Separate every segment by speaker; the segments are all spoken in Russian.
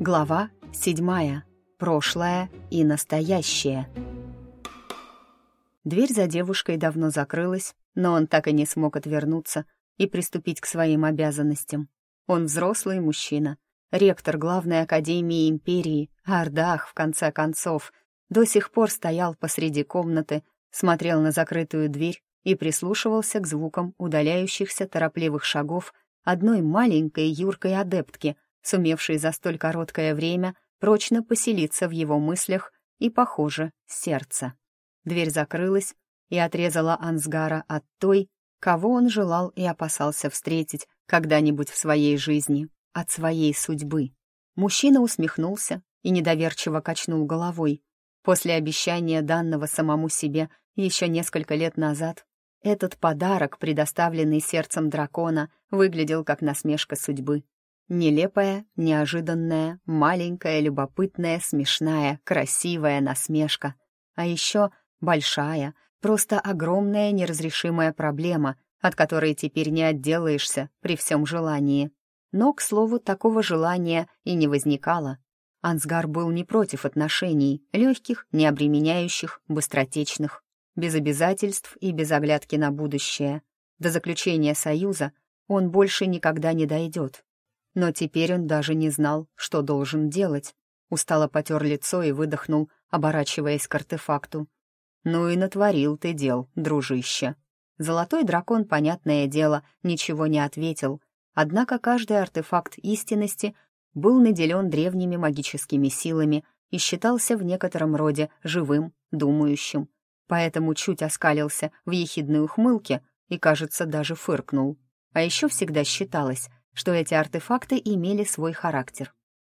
Speaker 1: Глава седьмая. Прошлое и настоящее. Дверь за девушкой давно закрылась, но он так и не смог отвернуться и приступить к своим обязанностям. Он взрослый мужчина, ректор главной академии империи, Ардах, в конце концов, до сих пор стоял посреди комнаты, смотрел на закрытую дверь и прислушивался к звукам удаляющихся торопливых шагов одной маленькой юркой адептки, сумевшей за столь короткое время прочно поселиться в его мыслях и, похоже, сердце. Дверь закрылась и отрезала Ансгара от той, кого он желал и опасался встретить когда-нибудь в своей жизни, от своей судьбы. Мужчина усмехнулся и недоверчиво качнул головой. После обещания данного самому себе еще несколько лет назад этот подарок, предоставленный сердцем дракона, выглядел как насмешка судьбы. Нелепая, неожиданная, маленькая, любопытная, смешная, красивая насмешка. А еще большая, просто огромная неразрешимая проблема, от которой теперь не отделаешься при всем желании. Но, к слову, такого желания и не возникало. Ансгар был не против отношений, легких, необременяющих, быстротечных без обязательств и без оглядки на будущее. До заключения союза он больше никогда не дойдет. Но теперь он даже не знал, что должен делать. Устало потер лицо и выдохнул, оборачиваясь к артефакту. «Ну и натворил ты дел, дружище». Золотой дракон, понятное дело, ничего не ответил, однако каждый артефакт истинности был наделен древними магическими силами и считался в некотором роде живым, думающим, поэтому чуть оскалился в ехидной ухмылке и, кажется, даже фыркнул. А еще всегда считалось, что эти артефакты имели свой характер.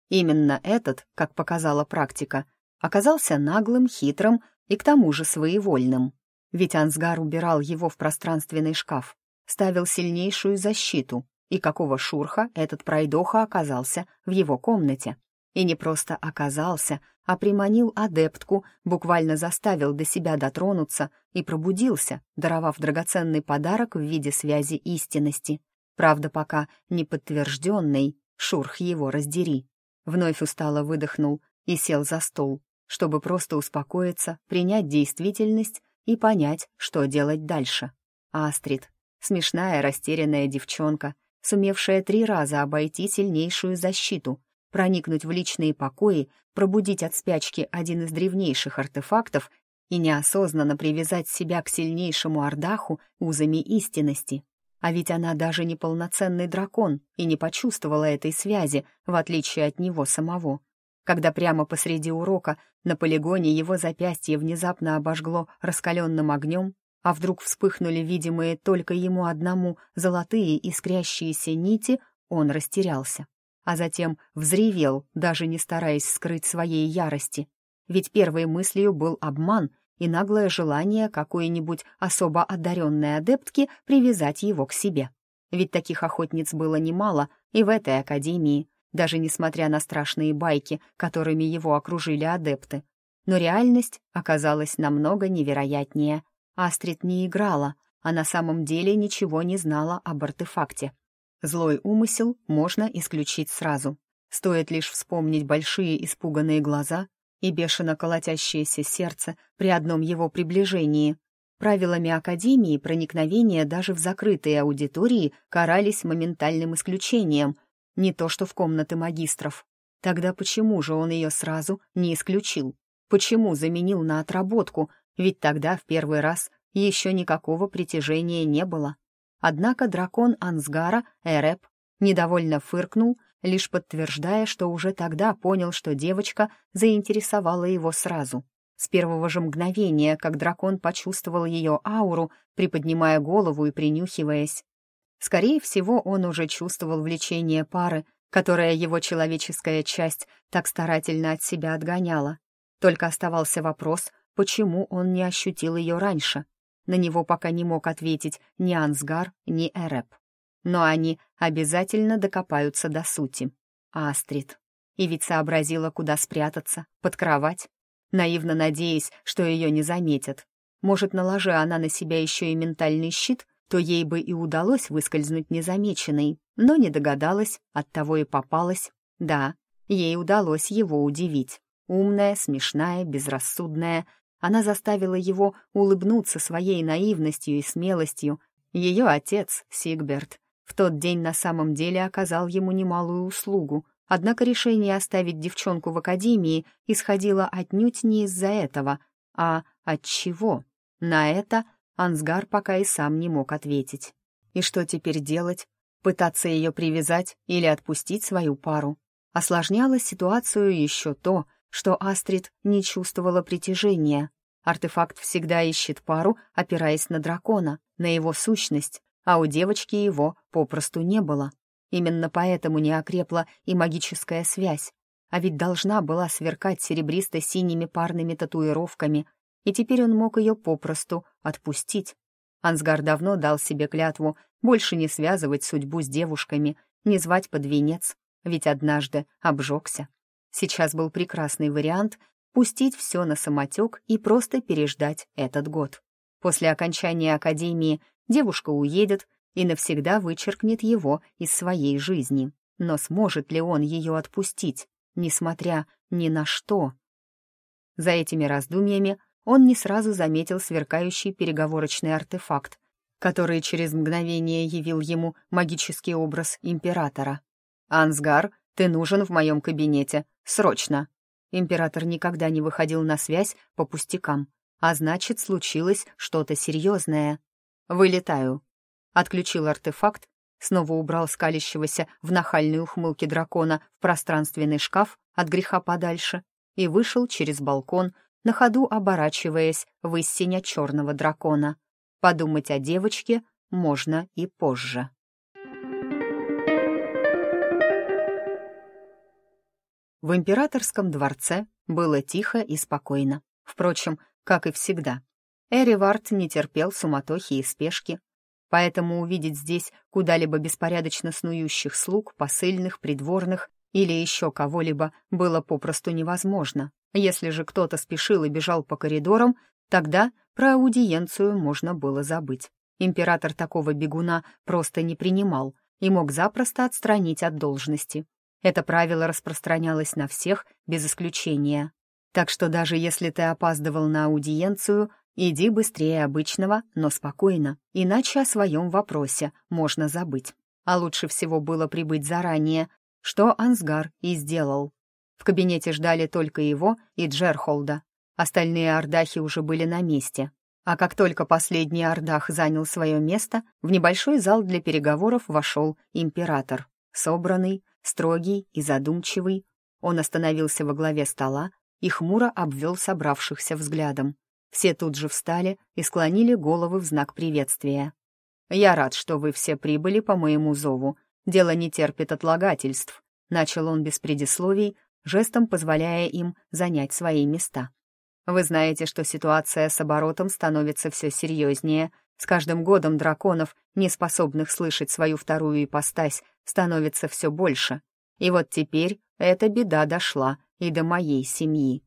Speaker 1: Именно этот, как показала практика, оказался наглым, хитрым и к тому же своевольным. Ведь Ансгар убирал его в пространственный шкаф, ставил сильнейшую защиту, и какого шурха этот пройдоха оказался в его комнате. И не просто оказался, а приманил адептку, буквально заставил до себя дотронуться и пробудился, даровав драгоценный подарок в виде связи истинности. Правда, пока не подтвержденный, шурх его раздери. Вновь устало выдохнул и сел за стол, чтобы просто успокоиться, принять действительность и понять, что делать дальше. Астрид, смешная растерянная девчонка, сумевшая три раза обойти сильнейшую защиту, проникнуть в личные покои, пробудить от спячки один из древнейших артефактов и неосознанно привязать себя к сильнейшему Ардаху узами истинности. А ведь она даже не полноценный дракон и не почувствовала этой связи, в отличие от него самого. Когда прямо посреди урока на полигоне его запястье внезапно обожгло раскаленным огнем, а вдруг вспыхнули видимые только ему одному золотые искрящиеся нити, он растерялся а затем взревел, даже не стараясь скрыть своей ярости. Ведь первой мыслью был обман и наглое желание какой-нибудь особо одаренной адептки привязать его к себе. Ведь таких охотниц было немало и в этой академии, даже несмотря на страшные байки, которыми его окружили адепты. Но реальность оказалась намного невероятнее. Астрид не играла, а на самом деле ничего не знала об артефакте. Злой умысел можно исключить сразу. Стоит лишь вспомнить большие испуганные глаза и бешено колотящееся сердце при одном его приближении. Правилами Академии проникновения даже в закрытые аудитории карались моментальным исключением, не то что в комнаты магистров. Тогда почему же он ее сразу не исключил? Почему заменил на отработку? Ведь тогда в первый раз еще никакого притяжения не было. Однако дракон Ансгара, Эреп, недовольно фыркнул, лишь подтверждая, что уже тогда понял, что девочка заинтересовала его сразу. С первого же мгновения, как дракон почувствовал ее ауру, приподнимая голову и принюхиваясь. Скорее всего, он уже чувствовал влечение пары, которая его человеческая часть так старательно от себя отгоняла. Только оставался вопрос, почему он не ощутил ее раньше. На него пока не мог ответить ни Ансгар, ни Эреп. Но они обязательно докопаются до сути. Астрид. И ведь сообразила, куда спрятаться, под кровать, наивно надеясь, что ее не заметят. Может, наложи она на себя еще и ментальный щит, то ей бы и удалось выскользнуть незамеченной, но не догадалась, оттого и попалась. Да, ей удалось его удивить. Умная, смешная, безрассудная. Она заставила его улыбнуться своей наивностью и смелостью. Ее отец, Сигберт, в тот день на самом деле оказал ему немалую услугу, однако решение оставить девчонку в академии исходило отнюдь не из-за этого, а от чего. На это Ансгар пока и сам не мог ответить. И что теперь делать? Пытаться ее привязать или отпустить свою пару? Осложняло ситуацию еще то, что Астрид не чувствовала притяжения. Артефакт всегда ищет пару, опираясь на дракона, на его сущность, а у девочки его попросту не было. Именно поэтому не окрепла и магическая связь. А ведь должна была сверкать серебристо-синими парными татуировками, и теперь он мог ее попросту отпустить. Ансгар давно дал себе клятву больше не связывать судьбу с девушками, не звать под венец, ведь однажды обжегся. Сейчас был прекрасный вариант пустить все на самотек и просто переждать этот год. После окончания академии девушка уедет и навсегда вычеркнет его из своей жизни. Но сможет ли он ее отпустить, несмотря ни на что? За этими раздумьями он не сразу заметил сверкающий переговорочный артефакт, который через мгновение явил ему магический образ императора. «Ансгар, ты нужен в моем кабинете. Срочно!» Император никогда не выходил на связь по пустякам, а значит, случилось что-то серьезное. «Вылетаю». Отключил артефакт, снова убрал скалящегося в нахальной ухмылке дракона в пространственный шкаф от греха подальше и вышел через балкон, на ходу оборачиваясь в истиня черного дракона. Подумать о девочке можно и позже. В императорском дворце было тихо и спокойно. Впрочем, как и всегда. Эривард не терпел суматохи и спешки, поэтому увидеть здесь куда-либо беспорядочно снующих слуг, посыльных, придворных или еще кого-либо было попросту невозможно. Если же кто-то спешил и бежал по коридорам, тогда про аудиенцию можно было забыть. Император такого бегуна просто не принимал и мог запросто отстранить от должности. Это правило распространялось на всех, без исключения. Так что даже если ты опаздывал на аудиенцию, иди быстрее обычного, но спокойно, иначе о своем вопросе можно забыть. А лучше всего было прибыть заранее, что Ансгар и сделал. В кабинете ждали только его и Джерхолда. Остальные ордахи уже были на месте. А как только последний ордах занял свое место, в небольшой зал для переговоров вошел император. Собранный, строгий и задумчивый, он остановился во главе стола и хмуро обвел собравшихся взглядом. Все тут же встали и склонили головы в знак приветствия. «Я рад, что вы все прибыли по моему зову. Дело не терпит отлагательств», — начал он без предисловий, жестом позволяя им занять свои места. Вы знаете, что ситуация с оборотом становится все серьезнее. С каждым годом драконов, не способных слышать свою вторую ипостась, становится все больше. И вот теперь эта беда дошла и до моей семьи.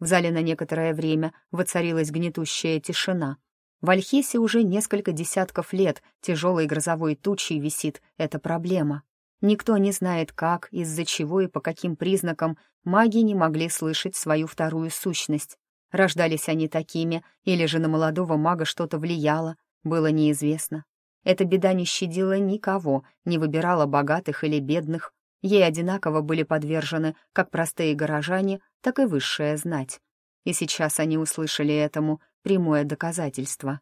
Speaker 1: В зале на некоторое время воцарилась гнетущая тишина. В Альхесе уже несколько десятков лет тяжелой грозовой тучей висит эта проблема. Никто не знает, как, из-за чего и по каким признакам маги не могли слышать свою вторую сущность. Рождались они такими, или же на молодого мага что-то влияло, было неизвестно. Эта беда не щадила никого, не выбирала богатых или бедных. Ей одинаково были подвержены как простые горожане, так и высшая знать. И сейчас они услышали этому прямое доказательство.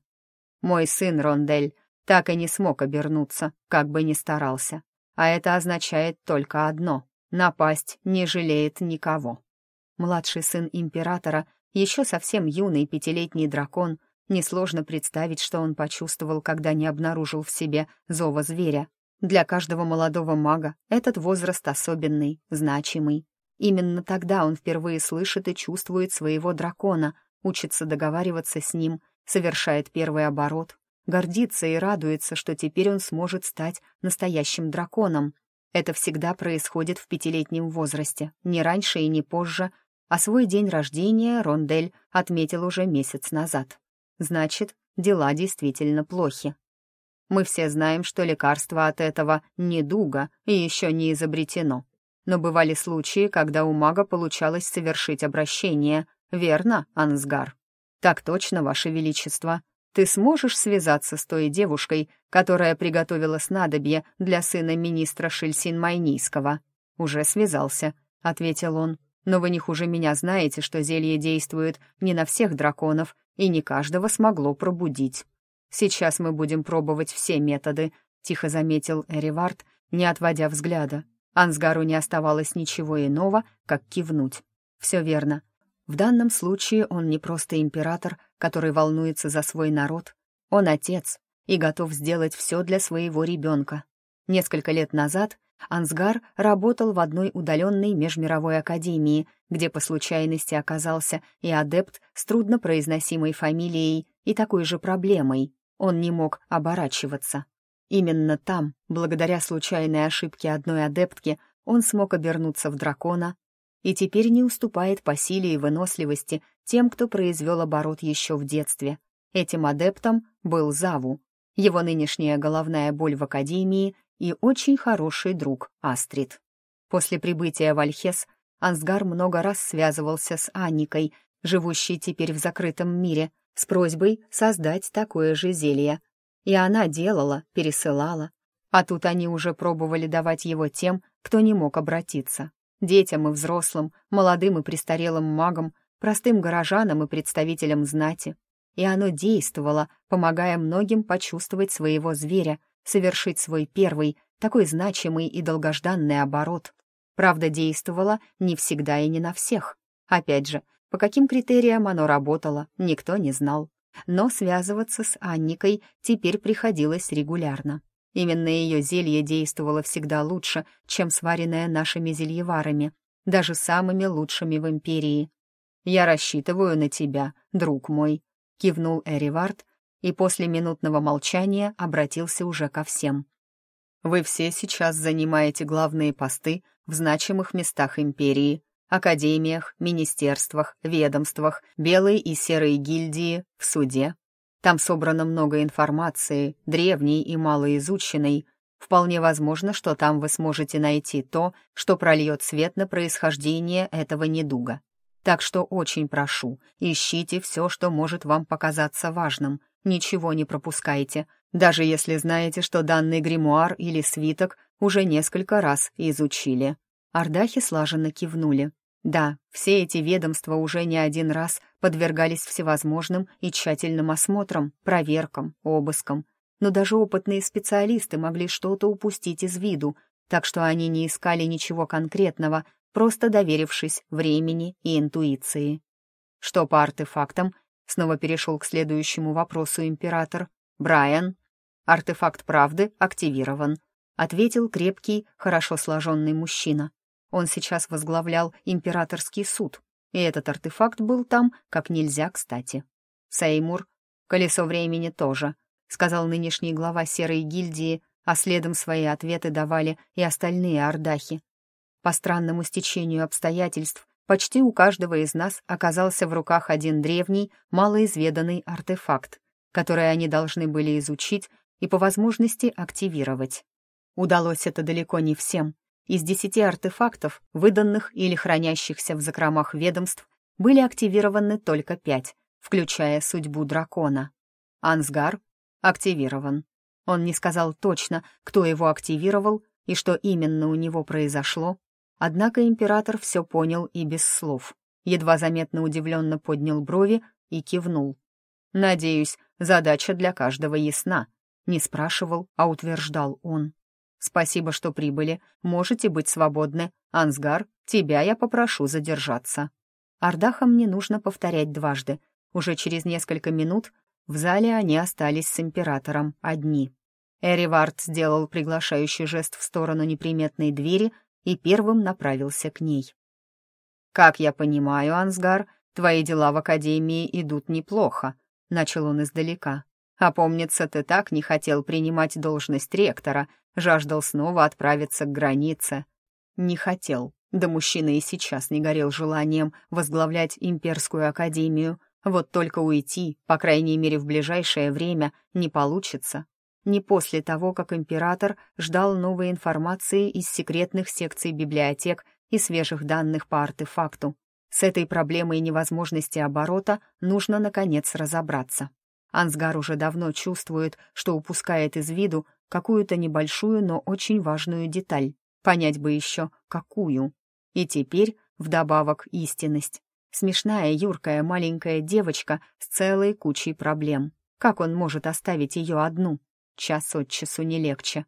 Speaker 1: Мой сын Рондель так и не смог обернуться, как бы ни старался. А это означает только одно — напасть не жалеет никого. Младший сын императора, еще совсем юный пятилетний дракон, несложно представить, что он почувствовал, когда не обнаружил в себе зова зверя. Для каждого молодого мага этот возраст особенный, значимый. Именно тогда он впервые слышит и чувствует своего дракона, учится договариваться с ним, совершает первый оборот, гордится и радуется, что теперь он сможет стать настоящим драконом. Это всегда происходит в пятилетнем возрасте, не раньше и не позже, а свой день рождения Рондель отметил уже месяц назад. Значит, дела действительно плохи. Мы все знаем, что лекарство от этого недуга и еще не изобретено. Но бывали случаи, когда у мага получалось совершить обращение. Верно, Ансгар? Так точно, Ваше Величество. Ты сможешь связаться с той девушкой, которая приготовила снадобье для сына министра Шельсин-Майнийского? Уже связался, — ответил он. Но вы не хуже меня знаете, что зелье действует не на всех драконов, и не каждого смогло пробудить. Сейчас мы будем пробовать все методы, — тихо заметил Эривард, не отводя взгляда. Ансгару не оставалось ничего иного, как кивнуть. Все верно. В данном случае он не просто император, который волнуется за свой народ. Он отец и готов сделать все для своего ребенка. Несколько лет назад Ансгар работал в одной удаленной межмировой академии, где по случайности оказался и адепт с труднопроизносимой фамилией и такой же проблемой. Он не мог оборачиваться. Именно там, благодаря случайной ошибке одной адептки, он смог обернуться в дракона и теперь не уступает по силе и выносливости тем, кто произвел оборот еще в детстве. Этим адептом был Заву, его нынешняя головная боль в Академии и очень хороший друг Астрид. После прибытия в Альхес Ансгар много раз связывался с Анникой, живущей теперь в закрытом мире, с просьбой создать такое же зелье, и она делала, пересылала. А тут они уже пробовали давать его тем, кто не мог обратиться. Детям и взрослым, молодым и престарелым магам, простым горожанам и представителям знати. И оно действовало, помогая многим почувствовать своего зверя, совершить свой первый, такой значимый и долгожданный оборот. Правда, действовало не всегда и не на всех. Опять же, по каким критериям оно работало, никто не знал но связываться с Анникой теперь приходилось регулярно. Именно ее зелье действовало всегда лучше, чем сваренное нашими зельеварами, даже самыми лучшими в Империи. «Я рассчитываю на тебя, друг мой», — кивнул Эривард и после минутного молчания обратился уже ко всем. «Вы все сейчас занимаете главные посты в значимых местах Империи академиях, министерствах, ведомствах, белой и серой гильдии, в суде. Там собрано много информации, древней и малоизученной. Вполне возможно, что там вы сможете найти то, что прольет свет на происхождение этого недуга. Так что очень прошу, ищите все, что может вам показаться важным. Ничего не пропускайте, даже если знаете, что данный гримуар или свиток уже несколько раз изучили. Ардахи слаженно кивнули. Да, все эти ведомства уже не один раз подвергались всевозможным и тщательным осмотрам, проверкам, обыскам. Но даже опытные специалисты могли что-то упустить из виду, так что они не искали ничего конкретного, просто доверившись времени и интуиции. Что по артефактам? Снова перешел к следующему вопросу император. «Брайан, артефакт правды активирован», — ответил крепкий, хорошо сложенный мужчина. Он сейчас возглавлял императорский суд, и этот артефакт был там как нельзя кстати. Сеймур, колесо времени тоже, сказал нынешний глава серой гильдии, а следом свои ответы давали и остальные ордахи. По странному стечению обстоятельств, почти у каждого из нас оказался в руках один древний, малоизведанный артефакт, который они должны были изучить и по возможности активировать. Удалось это далеко не всем, из десяти артефактов, выданных или хранящихся в закромах ведомств, были активированы только пять, включая судьбу дракона. Ансгар активирован. Он не сказал точно, кто его активировал и что именно у него произошло, однако император все понял и без слов. Едва заметно удивленно поднял брови и кивнул. «Надеюсь, задача для каждого ясна», — не спрашивал, а утверждал он. «Спасибо, что прибыли. Можете быть свободны. Ансгар, тебя я попрошу задержаться». Ардахам не нужно повторять дважды. Уже через несколько минут в зале они остались с императором одни. Эривард сделал приглашающий жест в сторону неприметной двери и первым направился к ней. «Как я понимаю, Ансгар, твои дела в Академии идут неплохо», — начал он издалека. «А помнится, ты так не хотел принимать должность ректора, жаждал снова отправиться к границе. Не хотел, да мужчина и сейчас не горел желанием возглавлять имперскую академию. Вот только уйти, по крайней мере в ближайшее время, не получится. Не после того, как император ждал новой информации из секретных секций библиотек и свежих данных по артефакту. С этой проблемой невозможности оборота нужно, наконец, разобраться. Ансгар уже давно чувствует, что упускает из виду какую-то небольшую, но очень важную деталь. Понять бы еще, какую. И теперь, вдобавок, истинность. Смешная, юркая, маленькая девочка с целой кучей проблем. Как он может оставить ее одну? Час от часу не легче.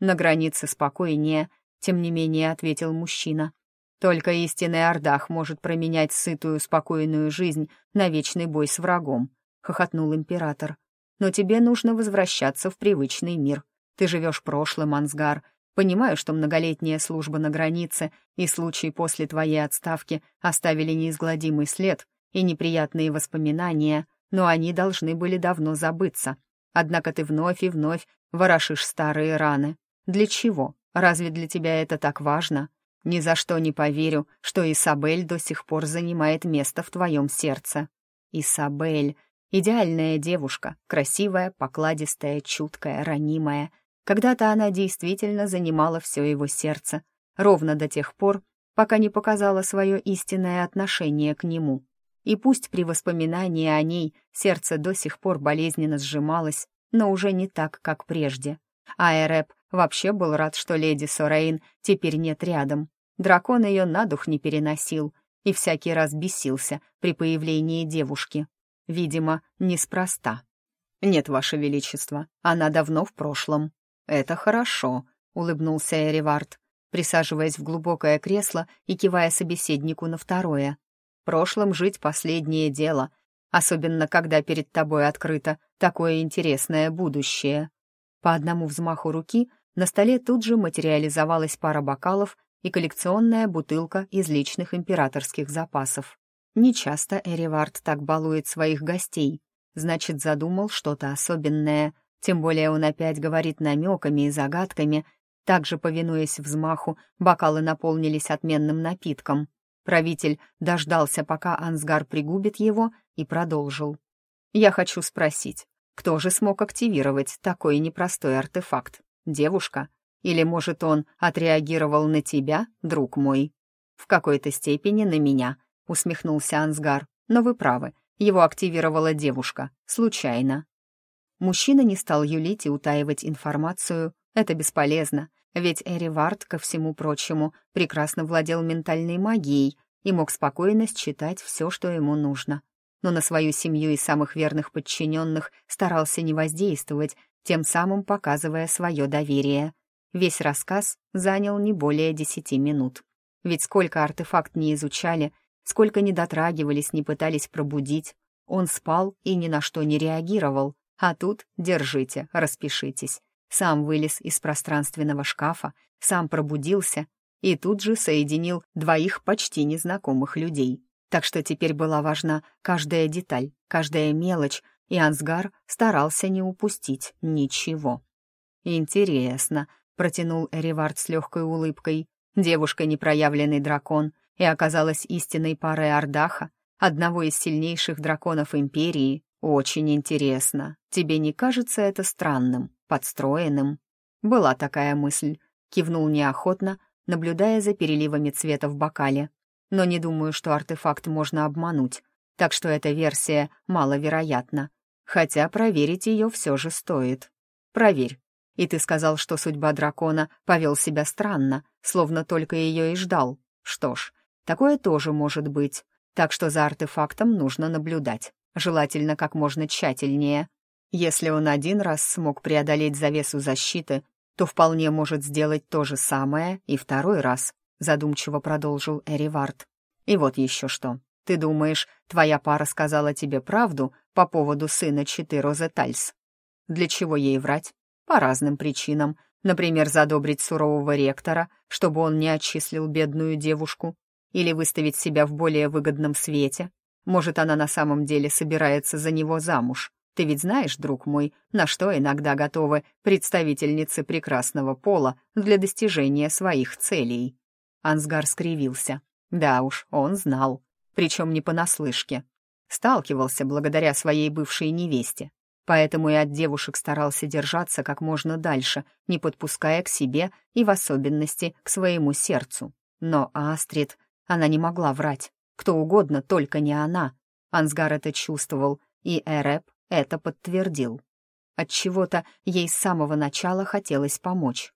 Speaker 1: На границе спокойнее, тем не менее ответил мужчина. Только истинный Ордах может променять сытую, спокойную жизнь на вечный бой с врагом, хохотнул император. Но тебе нужно возвращаться в привычный мир. Ты живешь прошлым, Ансгар. Понимаю, что многолетняя служба на границе и случай после твоей отставки оставили неизгладимый след и неприятные воспоминания, но они должны были давно забыться. Однако ты вновь и вновь ворошишь старые раны. Для чего? Разве для тебя это так важно? Ни за что не поверю, что Исабель до сих пор занимает место в твоем сердце. Исабель — идеальная девушка, красивая, покладистая, чуткая, ранимая. Когда-то она действительно занимала все его сердце, ровно до тех пор, пока не показала свое истинное отношение к нему. И пусть при воспоминании о ней сердце до сих пор болезненно сжималось, но уже не так, как прежде. А Эреп вообще был рад, что леди Сорейн теперь нет рядом. Дракон ее на дух не переносил и всякий раз бесился при появлении девушки. Видимо, неспроста. «Нет, Ваше Величество, она давно в прошлом». «Это хорошо», — улыбнулся Эривард, присаживаясь в глубокое кресло и кивая собеседнику на второе прошлом жить последнее дело, особенно когда перед тобой открыто такое интересное будущее. По одному взмаху руки на столе тут же материализовалась пара бокалов и коллекционная бутылка из личных императорских запасов. Нечасто Эривард так балует своих гостей, значит, задумал что-то особенное, тем более он опять говорит намеками и загадками, также, повинуясь взмаху, бокалы наполнились отменным напитком. Правитель дождался, пока Ансгар пригубит его, и продолжил. «Я хочу спросить, кто же смог активировать такой непростой артефакт? Девушка? Или, может, он отреагировал на тебя, друг мой?» «В какой-то степени на меня», — усмехнулся Ансгар. «Но вы правы, его активировала девушка, случайно». Мужчина не стал юлить и утаивать информацию. Это бесполезно. Ведь Эривард, ко всему прочему, прекрасно владел ментальной магией и мог спокойно считать все, что ему нужно. Но на свою семью и самых верных подчиненных старался не воздействовать, тем самым показывая свое доверие. Весь рассказ занял не более десяти минут. Ведь сколько артефакт не изучали, сколько не дотрагивались, не пытались пробудить, он спал и ни на что не реагировал. А тут держите, распишитесь сам вылез из пространственного шкафа, сам пробудился и тут же соединил двоих почти незнакомых людей. Так что теперь была важна каждая деталь, каждая мелочь, и Ансгар старался не упустить ничего. «Интересно», — протянул Эривард с легкой улыбкой. Девушка — непроявленный дракон, и оказалась истинной парой Ардаха, одного из сильнейших драконов Империи. Очень интересно. Тебе не кажется это странным? Подстроенным. Была такая мысль, кивнул неохотно, наблюдая за переливами цвета в бокале. Но не думаю, что артефакт можно обмануть, так что эта версия маловероятна. Хотя проверить ее все же стоит. Проверь. И ты сказал, что судьба дракона повел себя странно, словно только ее и ждал. Что ж, такое тоже может быть. Так что за артефактом нужно наблюдать, желательно как можно тщательнее. Если он один раз смог преодолеть завесу защиты, то вполне может сделать то же самое и второй раз, задумчиво продолжил Эривард. И вот еще что. Ты думаешь, твоя пара сказала тебе правду по поводу сына Читы Розетальс? Для чего ей врать? По разным причинам. Например, задобрить сурового ректора, чтобы он не отчислил бедную девушку, или выставить себя в более выгодном свете. Может, она на самом деле собирается за него замуж, ты ведь знаешь, друг мой, на что иногда готовы представительницы прекрасного пола для достижения своих целей». Ансгар скривился. Да уж, он знал, причем не понаслышке. Сталкивался благодаря своей бывшей невесте. поэтому и от девушек старался держаться как можно дальше, не подпуская к себе и в особенности к своему сердцу. Но Астрид, она не могла врать. Кто угодно, только не она. Ансгар это чувствовал, и Эреп это подтвердил. Отчего-то ей с самого начала хотелось помочь.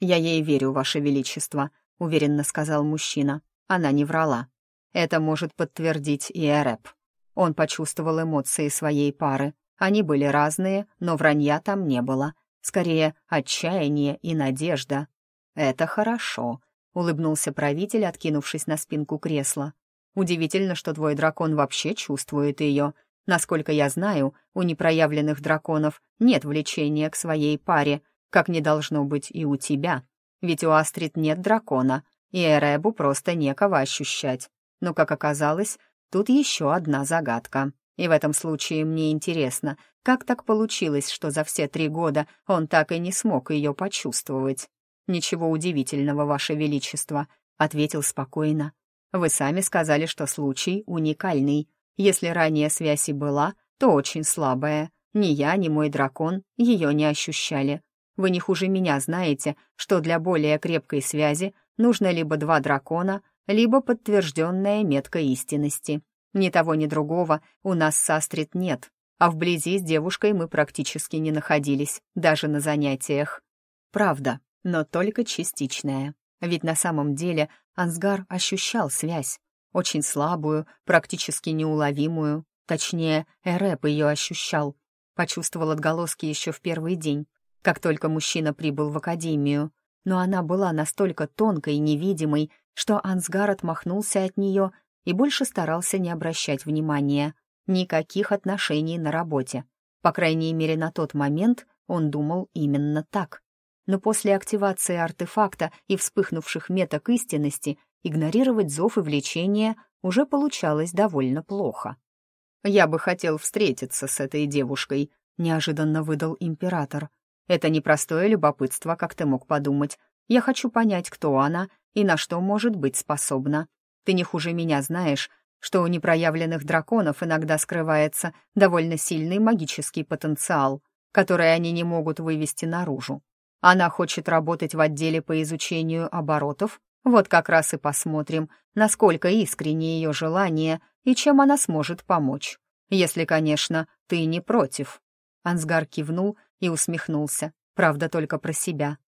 Speaker 1: «Я ей верю, Ваше Величество», — уверенно сказал мужчина. Она не врала. Это может подтвердить и Эреп. Он почувствовал эмоции своей пары. Они были разные, но вранья там не было. Скорее, отчаяние и надежда. «Это хорошо», — улыбнулся правитель, откинувшись на спинку кресла. «Удивительно, что твой дракон вообще чувствует ее. Насколько я знаю, у непроявленных драконов нет влечения к своей паре, как не должно быть и у тебя. Ведь у Астрид нет дракона, и Эребу просто некого ощущать. Но, как оказалось, тут еще одна загадка. И в этом случае мне интересно, как так получилось, что за все три года он так и не смог ее почувствовать. «Ничего удивительного, Ваше Величество», — ответил спокойно. «Вы сами сказали, что случай уникальный. Если ранее связь и была, то очень слабая. Ни я, ни мой дракон ее не ощущали. Вы не хуже меня знаете, что для более крепкой связи нужно либо два дракона, либо подтвержденная метка истинности. Ни того, ни другого у нас с Астрид нет, а вблизи с девушкой мы практически не находились, даже на занятиях. Правда, но только частичная. Ведь на самом деле Ансгар ощущал связь, очень слабую, практически неуловимую. Точнее, Эреп ее ощущал. Почувствовал отголоски еще в первый день, как только мужчина прибыл в академию. Но она была настолько тонкой и невидимой, что Ансгар отмахнулся от нее и больше старался не обращать внимания. Никаких отношений на работе. По крайней мере, на тот момент он думал именно так. Но после активации артефакта и вспыхнувших меток истинности игнорировать зов и влечение уже получалось довольно плохо. «Я бы хотел встретиться с этой девушкой», — неожиданно выдал император. «Это непростое любопытство, как ты мог подумать. Я хочу понять, кто она и на что может быть способна. Ты не хуже меня знаешь, что у непроявленных драконов иногда скрывается довольно сильный магический потенциал, который они не могут вывести наружу. Она хочет работать в отделе по изучению оборотов вот как раз и посмотрим, насколько искренне ее желание и чем она сможет помочь. Если, конечно, ты не против». Ансгар кивнул и усмехнулся, правда, только про себя.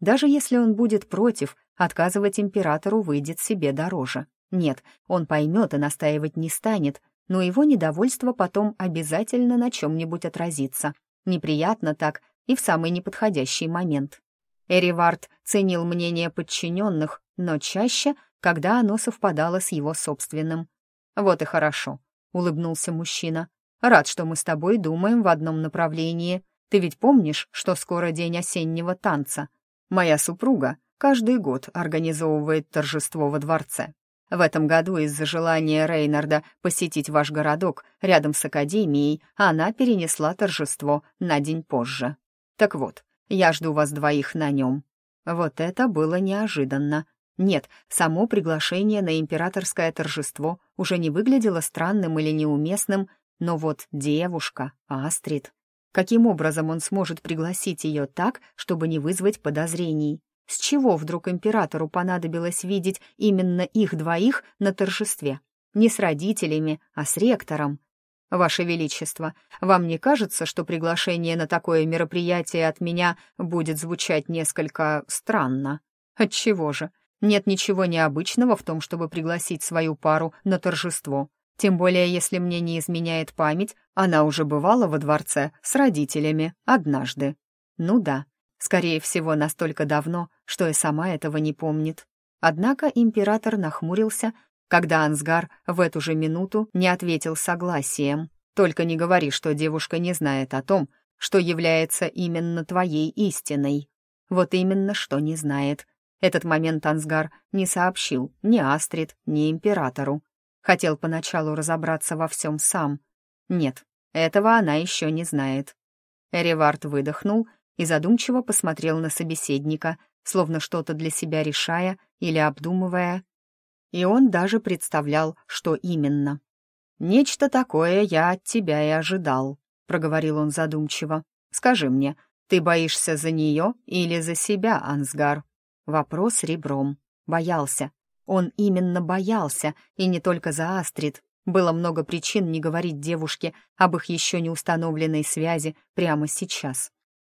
Speaker 1: Даже если он будет против, отказывать императору выйдет себе дороже. Нет, он поймет и настаивать не станет, но его недовольство потом обязательно на чем-нибудь отразится. Неприятно так и в самый неподходящий момент. Эривард ценил мнение подчиненных, но чаще, когда оно совпадало с его собственным. «Вот и хорошо», — улыбнулся мужчина. «Рад, что мы с тобой думаем в одном направлении. Ты ведь помнишь, что скоро день осеннего танца? Моя супруга каждый год организовывает торжество во дворце. В этом году из-за желания Рейнарда посетить ваш городок рядом с академией она перенесла торжество на день позже. Так вот, я жду вас двоих на нем». Вот это было неожиданно. Нет, само приглашение на императорское торжество уже не выглядело странным или неуместным, но вот девушка, Астрид. Каким образом он сможет пригласить ее так, чтобы не вызвать подозрений? С чего вдруг императору понадобилось видеть именно их двоих на торжестве? Не с родителями, а с ректором. «Ваше Величество, вам не кажется, что приглашение на такое мероприятие от меня будет звучать несколько странно? Отчего же? Нет ничего необычного в том, чтобы пригласить свою пару на торжество. Тем более, если мне не изменяет память, она уже бывала во дворце с родителями однажды. Ну да, скорее всего, настолько давно, что и сама этого не помнит. Однако император нахмурился, когда Ансгар в эту же минуту не ответил согласием. «Только не говори, что девушка не знает о том, что является именно твоей истиной». Вот именно, что не знает. Этот момент Ансгар не сообщил ни Астрид, ни императору. Хотел поначалу разобраться во всем сам. Нет, этого она еще не знает. Эревард выдохнул и задумчиво посмотрел на собеседника, словно что-то для себя решая или обдумывая. И он даже представлял, что именно. «Нечто такое я от тебя и ожидал», — проговорил он задумчиво. «Скажи мне, ты боишься за нее или за себя, Ансгар?» Вопрос ребром. Боялся. Он именно боялся, и не только за Астрид. Было много причин не говорить девушке об их еще не установленной связи прямо сейчас.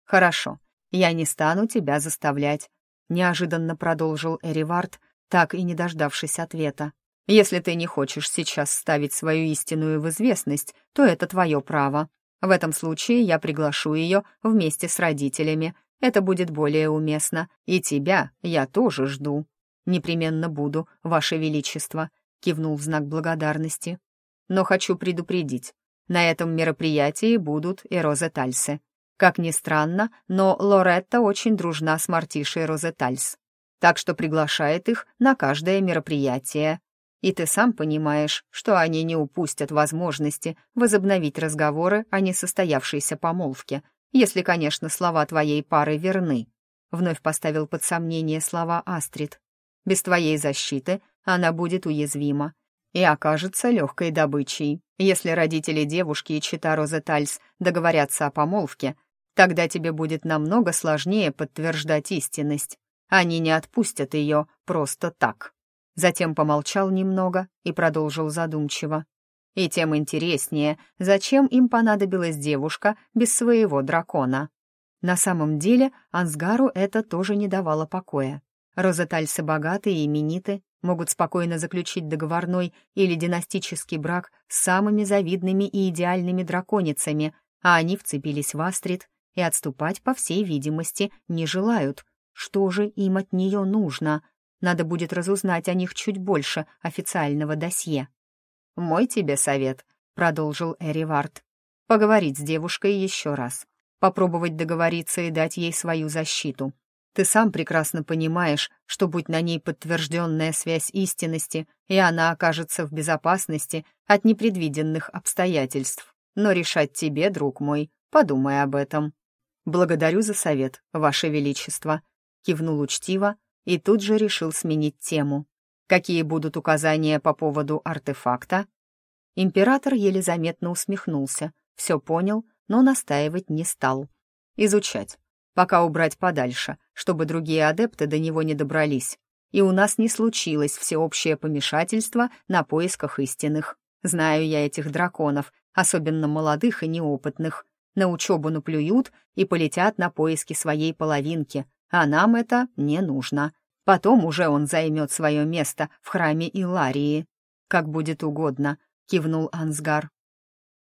Speaker 1: «Хорошо, я не стану тебя заставлять», — неожиданно продолжил Эривард, так и не дождавшись ответа. «Если ты не хочешь сейчас ставить свою истинную в известность, то это твое право. В этом случае я приглашу ее вместе с родителями. Это будет более уместно. И тебя я тоже жду». «Непременно буду, Ваше Величество», — кивнул в знак благодарности. «Но хочу предупредить, на этом мероприятии будут и Розетальсы. Как ни странно, но Лоретта очень дружна с Мартишей Розетальс, так что приглашает их на каждое мероприятие. И ты сам понимаешь, что они не упустят возможности возобновить разговоры о несостоявшейся помолвке, если, конечно, слова твоей пары верны». Вновь поставил под сомнение слова Астрид. Без твоей защиты она будет уязвима и окажется легкой добычей. Если родители девушки и чита Розетальс договорятся о помолвке, тогда тебе будет намного сложнее подтверждать истинность. Они не отпустят ее просто так». Затем помолчал немного и продолжил задумчиво. И тем интереснее, зачем им понадобилась девушка без своего дракона. На самом деле Ансгару это тоже не давало покоя. Розетальсы богатые и имениты, могут спокойно заключить договорной или династический брак с самыми завидными и идеальными драконицами, а они вцепились в Астрид и отступать, по всей видимости, не желают. Что же им от нее нужно? Надо будет разузнать о них чуть больше официального досье. «Мой тебе совет», — продолжил Эривард. «Поговорить с девушкой еще раз. Попробовать договориться и дать ей свою защиту. Ты сам прекрасно понимаешь, что будь на ней подтвержденная связь истинности, и она окажется в безопасности от непредвиденных обстоятельств. Но решать тебе, друг мой, подумай об этом. Благодарю за совет, Ваше Величество. Кивнул учтиво и тут же решил сменить тему. Какие будут указания по поводу артефакта? Император еле заметно усмехнулся, все понял, но настаивать не стал. Изучать пока убрать подальше, чтобы другие адепты до него не добрались. И у нас не случилось всеобщее помешательство на поисках истинных. Знаю я этих драконов, особенно молодых и неопытных. На учебу наплюют и полетят на поиски своей половинки, а нам это не нужно. Потом уже он займет свое место в храме Иларии. «Как будет угодно», — кивнул Ансгар.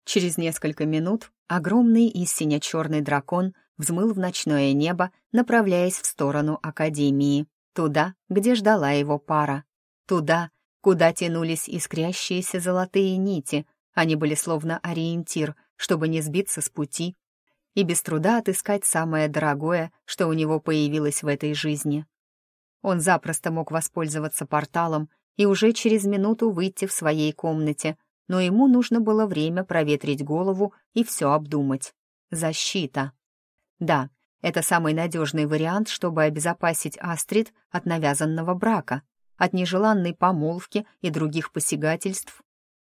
Speaker 1: Через несколько минут огромный и сине-черный дракон — взмыл в ночное небо, направляясь в сторону Академии, туда, где ждала его пара, туда, куда тянулись искрящиеся золотые нити, они были словно ориентир, чтобы не сбиться с пути и без труда отыскать самое дорогое, что у него появилось в этой жизни. Он запросто мог воспользоваться порталом и уже через минуту выйти в своей комнате, но ему нужно было время проветрить голову и все обдумать. Защита. Да, это самый надежный вариант, чтобы обезопасить Астрид от навязанного брака, от нежеланной помолвки и других посягательств.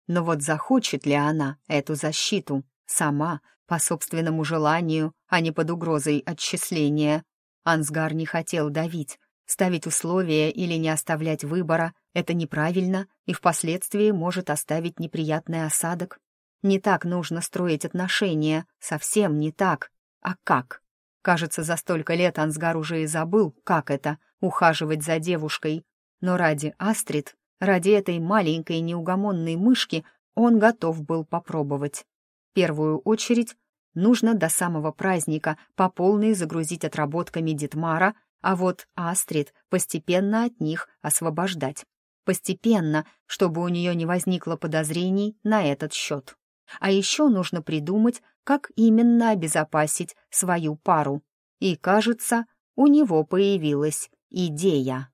Speaker 1: Но вот захочет ли она эту защиту сама, по собственному желанию, а не под угрозой отчисления? Ансгар не хотел давить, ставить условия или не оставлять выбора — это неправильно и впоследствии может оставить неприятный осадок. Не так нужно строить отношения, совсем не так. А как? Кажется, за столько лет Ансгар уже и забыл, как это — ухаживать за девушкой. Но ради Астрид, ради этой маленькой неугомонной мышки, он готов был попробовать. В первую очередь нужно до самого праздника по полной загрузить отработками Дитмара, а вот Астрид постепенно от них освобождать. Постепенно, чтобы у нее не возникло подозрений на этот счет. А еще нужно придумать, как именно обезопасить свою пару. И, кажется, у него появилась идея.